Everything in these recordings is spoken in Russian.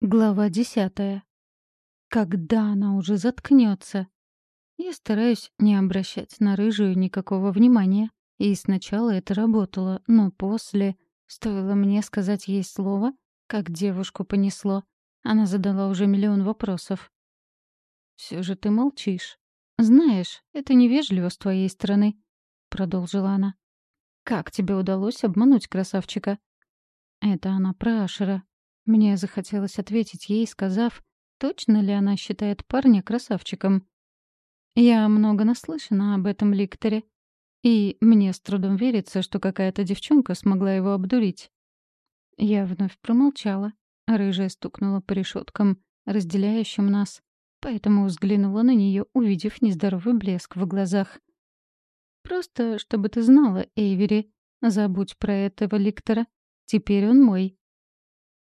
Глава десятая. Когда она уже заткнется? Я стараюсь не обращать на рыжую никакого внимания. И сначала это работало, но после... Стоило мне сказать ей слово, как девушку понесло. Она задала уже миллион вопросов. «Все же ты молчишь. Знаешь, это невежливо с твоей стороны», — продолжила она. «Как тебе удалось обмануть красавчика?» Это она про Ашера. Мне захотелось ответить ей, сказав, точно ли она считает парня красавчиком. Я много наслышана об этом ликторе, и мне с трудом верится, что какая-то девчонка смогла его обдурить. Я вновь промолчала. Рыжая стукнула по решеткам, разделяющим нас, поэтому взглянула на нее, увидев нездоровый блеск в глазах. «Просто, чтобы ты знала, Эйвери, забудь про этого ликтора. Теперь он мой.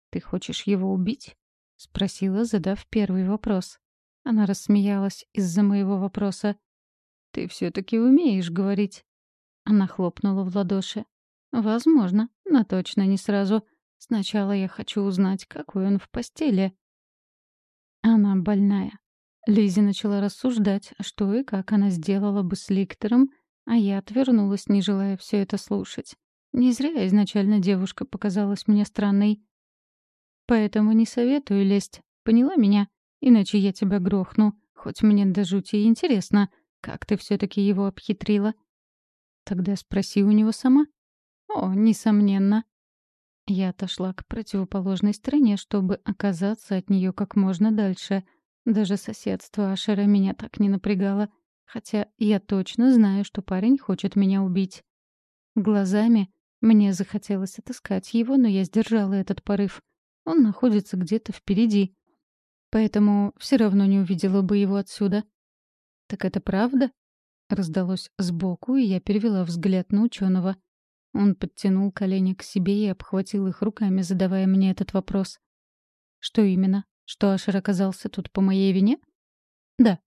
«Ты хочешь его убить?» — спросила, задав первый вопрос. Она рассмеялась из-за моего вопроса. «Ты все-таки умеешь говорить?» Она хлопнула в ладоши. «Возможно, но точно не сразу. Сначала я хочу узнать, какой он в постели». Она больная. Лизи начала рассуждать, что и как она сделала бы с Ликтором, а я отвернулась, не желая все это слушать. Не зря изначально девушка показалась мне странной. Поэтому не советую лезть. Поняла меня? Иначе я тебя грохну. Хоть мне до жути интересно, как ты все таки его обхитрила. Тогда спроси у него сама. О, несомненно. Я отошла к противоположной стороне, чтобы оказаться от нее как можно дальше. Даже соседство Ашера меня так не напрягало. Хотя я точно знаю, что парень хочет меня убить. Глазами мне захотелось отыскать его, но я сдержала этот порыв. Он находится где-то впереди. Поэтому все равно не увидела бы его отсюда. «Так это правда?» Раздалось сбоку, и я перевела взгляд на ученого. Он подтянул колени к себе и обхватил их руками, задавая мне этот вопрос. «Что именно? Что Ашер оказался тут по моей вине?» «Да».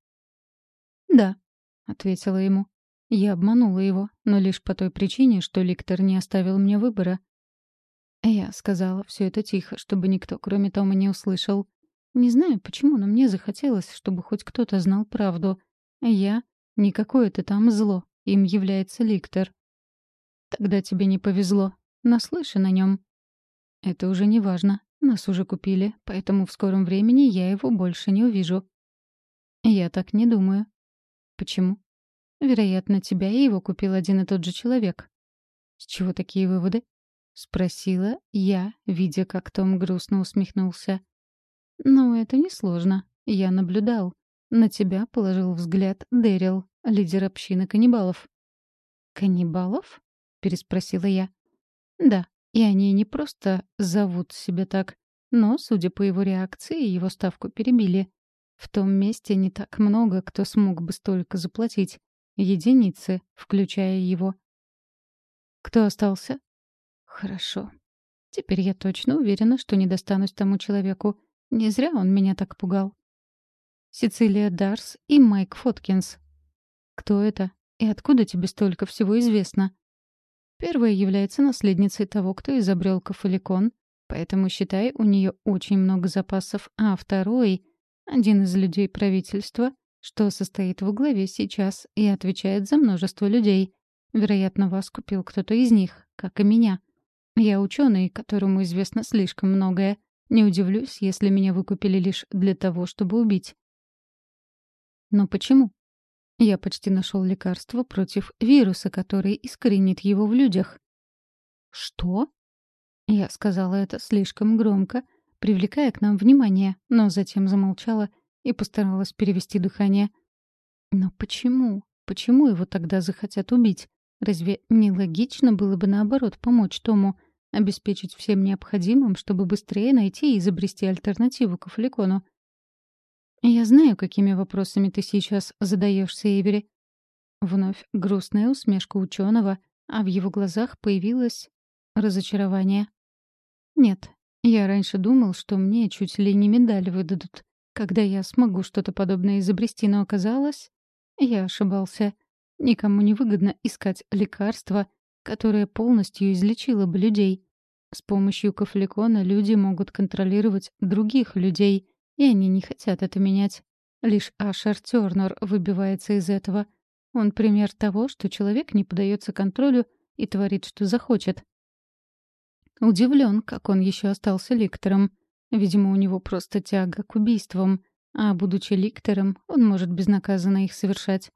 «Да», — ответила ему. Я обманула его, но лишь по той причине, что Ликтор не оставил мне выбора. Я сказала все это тихо, чтобы никто, кроме Тома, не услышал. Не знаю, почему, но мне захотелось, чтобы хоть кто-то знал правду. Я — не какое-то там зло, им является Ликтор. Тогда тебе не повезло. Наслышан о нем. Это уже не важно. Нас уже купили, поэтому в скором времени я его больше не увижу. Я так не думаю. Почему? Вероятно, тебя и его купил один и тот же человек. С чего такие выводы? — спросила я, видя, как Том грустно усмехнулся. «Ну, это несложно. Я наблюдал. На тебя положил взгляд Дэрил, лидер общины каннибалов». «Каннибалов?» — переспросила я. «Да, и они не просто зовут себя так, но, судя по его реакции, его ставку перебили. В том месте не так много, кто смог бы столько заплатить. Единицы, включая его. «Кто остался?» Хорошо. Теперь я точно уверена, что не достанусь тому человеку. Не зря он меня так пугал. Сицилия Дарс и Майк Фоткинс. Кто это? И откуда тебе столько всего известно? Первая является наследницей того, кто изобрел кафеликон, поэтому, считай, у нее очень много запасов, а второй — один из людей правительства, что состоит в главе сейчас и отвечает за множество людей. Вероятно, вас купил кто-то из них, как и меня. Я ученый, которому известно слишком многое. Не удивлюсь, если меня выкупили лишь для того, чтобы убить. Но почему? Я почти нашел лекарство против вируса, который искоренит его в людях. Что? Я сказала это слишком громко, привлекая к нам внимание, но затем замолчала и постаралась перевести дыхание. Но почему? Почему его тогда захотят убить? Разве не логично было бы наоборот помочь Тому, обеспечить всем необходимым, чтобы быстрее найти и изобрести альтернативу к Афликону? «Я знаю, какими вопросами ты сейчас задаешься, Эйвери». Вновь грустная усмешка ученого, а в его глазах появилось разочарование. «Нет, я раньше думал, что мне чуть ли не медаль выдадут, когда я смогу что-то подобное изобрести, но оказалось, я ошибался. Никому не выгодно искать лекарства, которое полностью излечило бы людей. С помощью кафликона люди могут контролировать других людей, и они не хотят это менять. Лишь Ашер Тёрнер выбивается из этого. Он пример того, что человек не поддается контролю и творит, что захочет. Удивлен, как он еще остался ликтором. Видимо, у него просто тяга к убийствам, а, будучи ликтором, он может безнаказанно их совершать.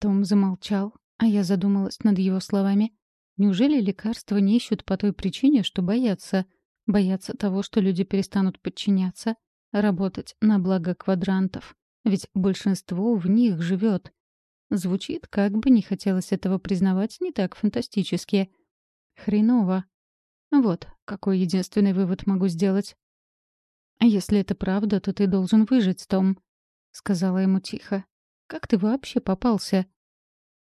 Том замолчал, а я задумалась над его словами. Неужели лекарства не ищут по той причине, что боятся? Боятся того, что люди перестанут подчиняться, работать на благо квадрантов. Ведь большинство в них живет. Звучит, как бы не хотелось этого признавать, не так фантастически. Хреново. Вот, какой единственный вывод могу сделать. «Если это правда, то ты должен выжить, Том», — сказала ему тихо. «Как ты вообще попался?»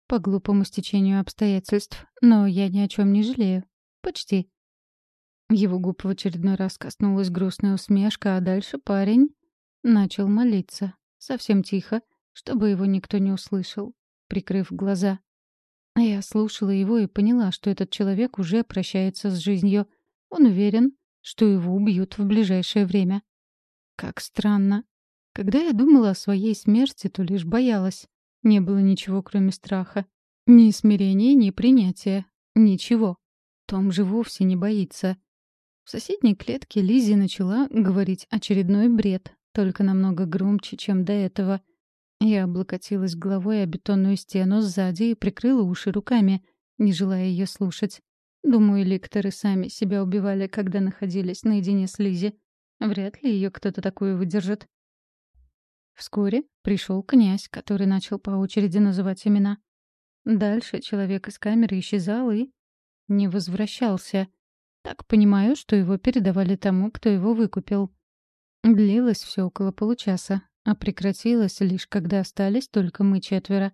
«По глупому стечению обстоятельств. Но я ни о чем не жалею. Почти». Его губ в очередной раз коснулась грустная усмешка, а дальше парень начал молиться. Совсем тихо, чтобы его никто не услышал, прикрыв глаза. Я слушала его и поняла, что этот человек уже прощается с жизнью. Он уверен, что его убьют в ближайшее время. Как странно. Когда я думала о своей смерти, то лишь боялась. Не было ничего, кроме страха. Ни смирения, ни принятия. Ничего. Том же вовсе не боится. В соседней клетке Лизи начала говорить очередной бред, только намного громче, чем до этого. Я облокотилась головой о бетонную стену сзади и прикрыла уши руками, не желая ее слушать. Думаю, ликторы сами себя убивали, когда находились наедине с Лизи. Вряд ли ее кто-то такую выдержит. Вскоре пришел князь, который начал по очереди называть имена. Дальше человек из камеры исчезал и... не возвращался. Так понимаю, что его передавали тому, кто его выкупил. Длилось все около получаса, а прекратилось лишь когда остались только мы четверо.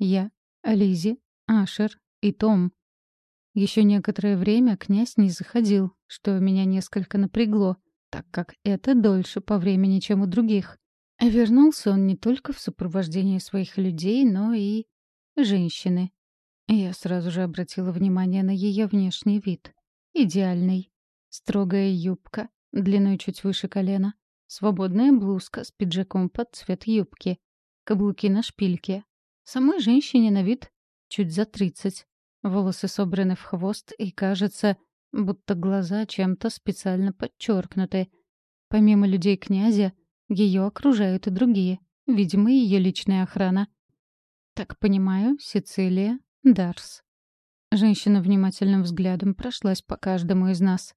Я, Лизи, Ашер и Том. Еще некоторое время князь не заходил, что меня несколько напрягло — так как это дольше по времени, чем у других. Вернулся он не только в сопровождении своих людей, но и женщины. Я сразу же обратила внимание на ее внешний вид. Идеальный. Строгая юбка, длиной чуть выше колена, свободная блузка с пиджаком под цвет юбки, каблуки на шпильке. Самой женщине на вид чуть за тридцать. Волосы собраны в хвост и, кажется, будто глаза чем-то специально подчеркнуты. Помимо людей князя, ее окружают и другие, видимо, ее личная охрана. Так понимаю, Сицилия, Дарс. Женщина внимательным взглядом прошлась по каждому из нас.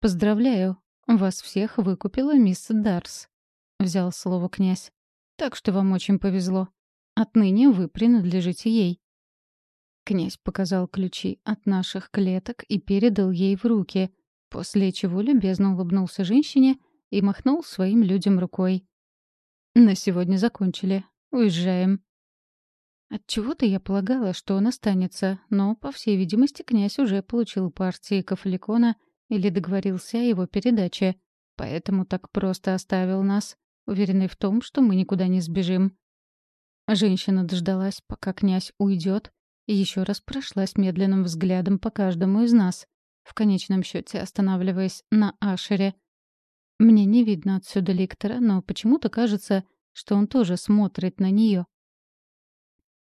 «Поздравляю, вас всех выкупила мисс Дарс», — взял слово князь. «Так что вам очень повезло. Отныне вы принадлежите ей. Князь показал ключи от наших клеток и передал ей в руки, после чего любезно улыбнулся женщине и махнул своим людям рукой. «На сегодня закончили. Уезжаем». Отчего-то я полагала, что он останется, но, по всей видимости, князь уже получил партии Кафликона или договорился о его передаче, поэтому так просто оставил нас, уверенный в том, что мы никуда не сбежим. Женщина дождалась, пока князь уйдет, и еще раз прошлась медленным взглядом по каждому из нас, в конечном счете останавливаясь на Ашере. Мне не видно отсюда ликтора, но почему-то кажется, что он тоже смотрит на нее.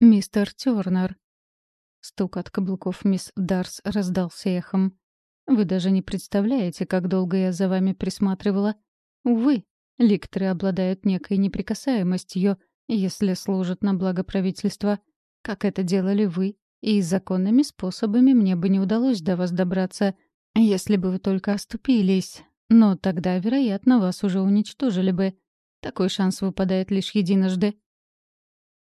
«Мистер Тёрнер». Стук от каблуков мисс Дарс раздался эхом. «Вы даже не представляете, как долго я за вами присматривала. Увы, ликторы обладают некой неприкасаемостью, если служат на благо правительства как это делали вы, и законными способами мне бы не удалось до вас добраться, если бы вы только оступились. Но тогда, вероятно, вас уже уничтожили бы. Такой шанс выпадает лишь единожды.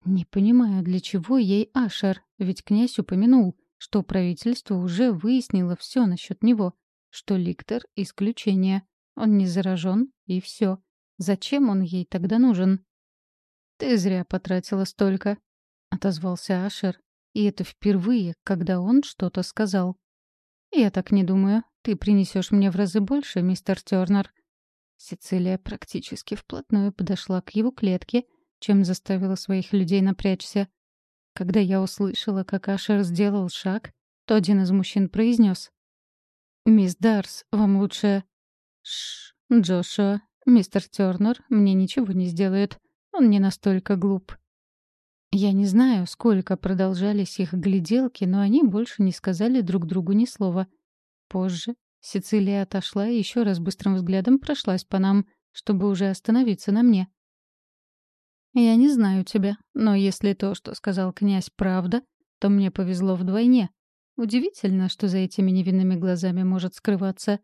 Не понимаю, для чего ей Ашер, ведь князь упомянул, что правительство уже выяснило все насчет него, что Ликтор — исключение. Он не заражен, и все. Зачем он ей тогда нужен? Ты зря потратила столько, — отозвался Ашер. И это впервые, когда он что-то сказал. «Я так не думаю. Ты принесешь мне в разы больше, мистер Тёрнер». Сицилия практически вплотную подошла к его клетке, чем заставила своих людей напрячься. Когда я услышала, как Ашер сделал шаг, то один из мужчин произнес: «Мисс Дарс, вам лучше...» «Шш, Джошуа, мистер Тёрнер мне ничего не сделает. Он не настолько глуп». Я не знаю, сколько продолжались их гляделки, но они больше не сказали друг другу ни слова. Позже Сицилия отошла и еще раз быстрым взглядом прошлась по нам, чтобы уже остановиться на мне. «Я не знаю тебя, но если то, что сказал князь, правда, то мне повезло вдвойне. Удивительно, что за этими невинными глазами может скрываться.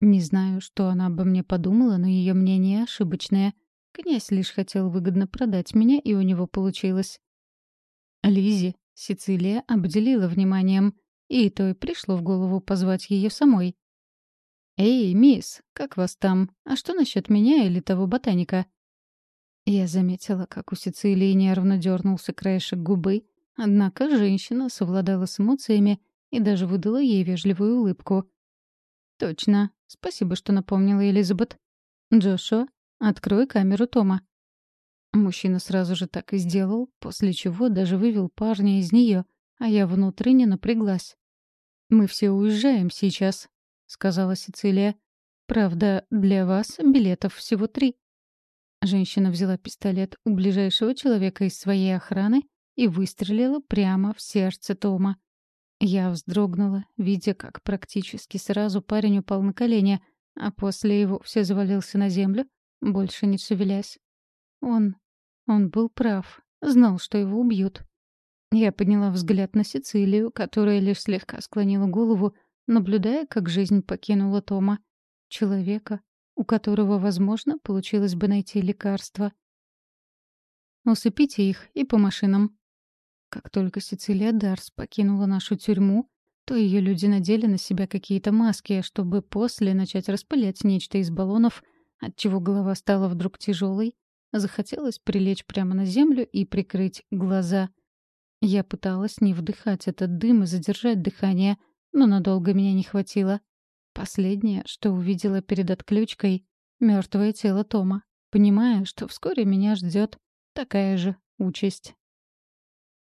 Не знаю, что она обо мне подумала, но ее мнение ошибочное. Князь лишь хотел выгодно продать меня, и у него получилось. Лизи Сицилия обделила вниманием, и то и пришло в голову позвать ее самой. «Эй, мисс, как вас там? А что насчет меня или того ботаника?» Я заметила, как у Сицилии нервно дернулся краешек губы, однако женщина совладала с эмоциями и даже выдала ей вежливую улыбку. «Точно. Спасибо, что напомнила, Элизабет. Джошуа, открой камеру Тома». Мужчина сразу же так и сделал, после чего даже вывел парня из нее, а я внутренне напряглась. «Мы все уезжаем сейчас», — сказала Сицилия. «Правда, для вас билетов всего три». Женщина взяла пистолет у ближайшего человека из своей охраны и выстрелила прямо в сердце Тома. Я вздрогнула, видя, как практически сразу парень упал на колени, а после его все завалился на землю, больше не шевелясь. Он... он был прав, знал, что его убьют. Я подняла взгляд на Сицилию, которая лишь слегка склонила голову, наблюдая, как жизнь покинула Тома. Человека, у которого, возможно, получилось бы найти лекарство. «Усыпите их и по машинам», как только Сицилия Дарс покинула нашу тюрьму, то ее люди надели на себя какие-то маски, чтобы после начать распылять нечто из баллонов, отчего голова стала вдруг тяжелой, захотелось прилечь прямо на землю и прикрыть глаза. Я пыталась не вдыхать этот дым и задержать дыхание, но надолго меня не хватило. Последнее, что увидела перед отключкой — мертвое тело Тома, понимая, что вскоре меня ждет такая же участь.